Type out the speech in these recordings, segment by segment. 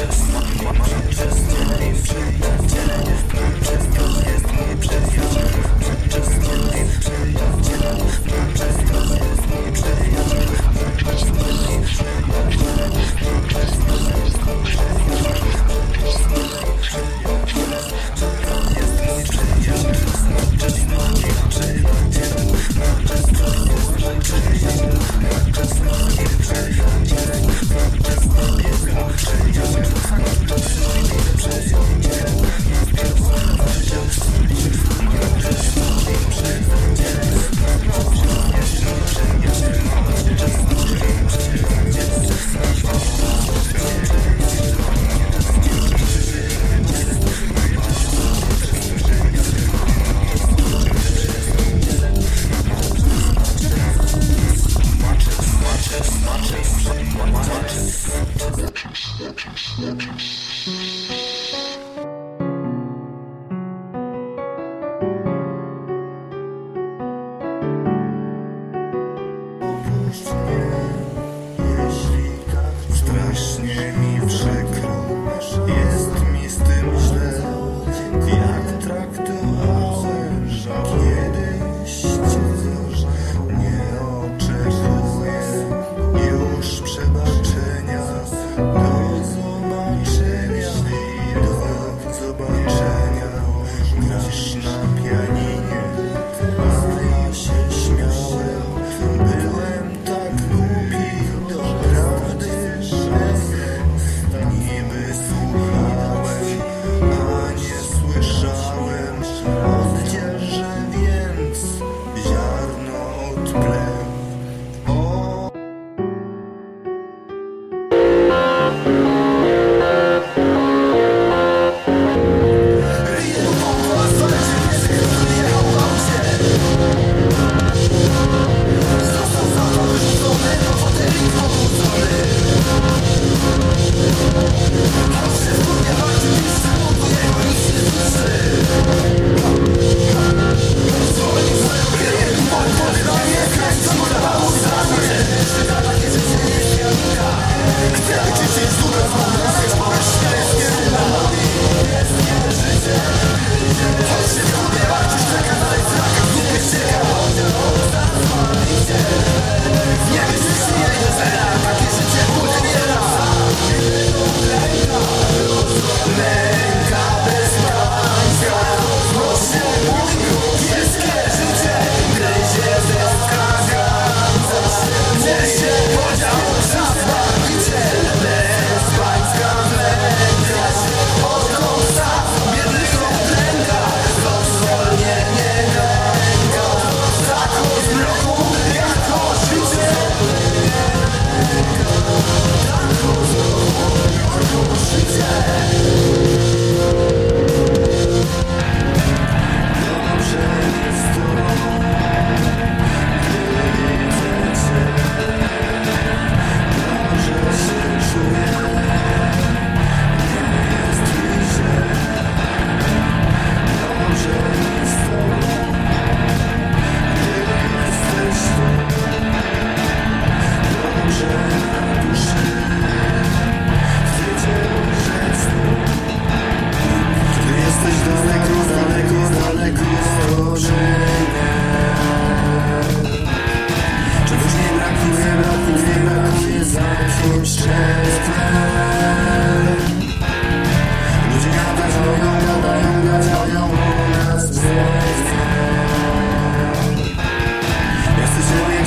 Czysto, czysto, czysto,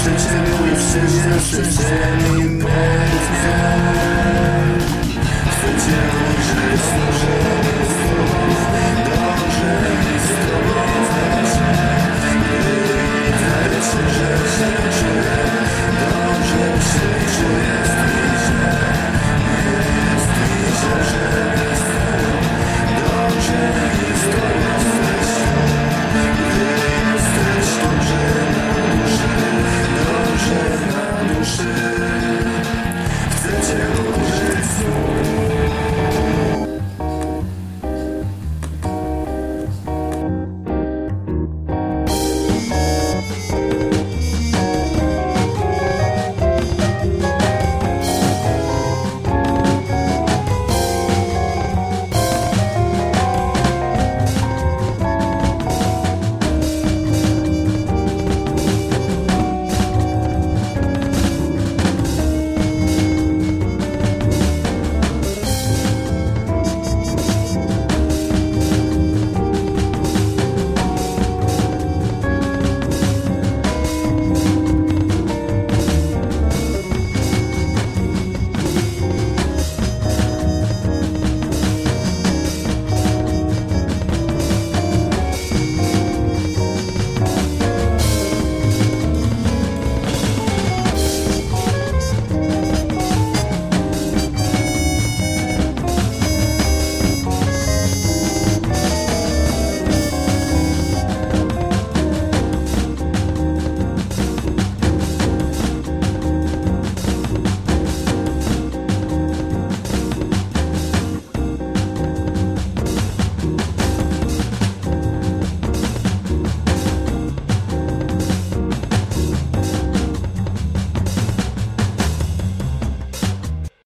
Przeczynuję wszędzie, przeczynny pęknę Chcę cię ujrzeć, może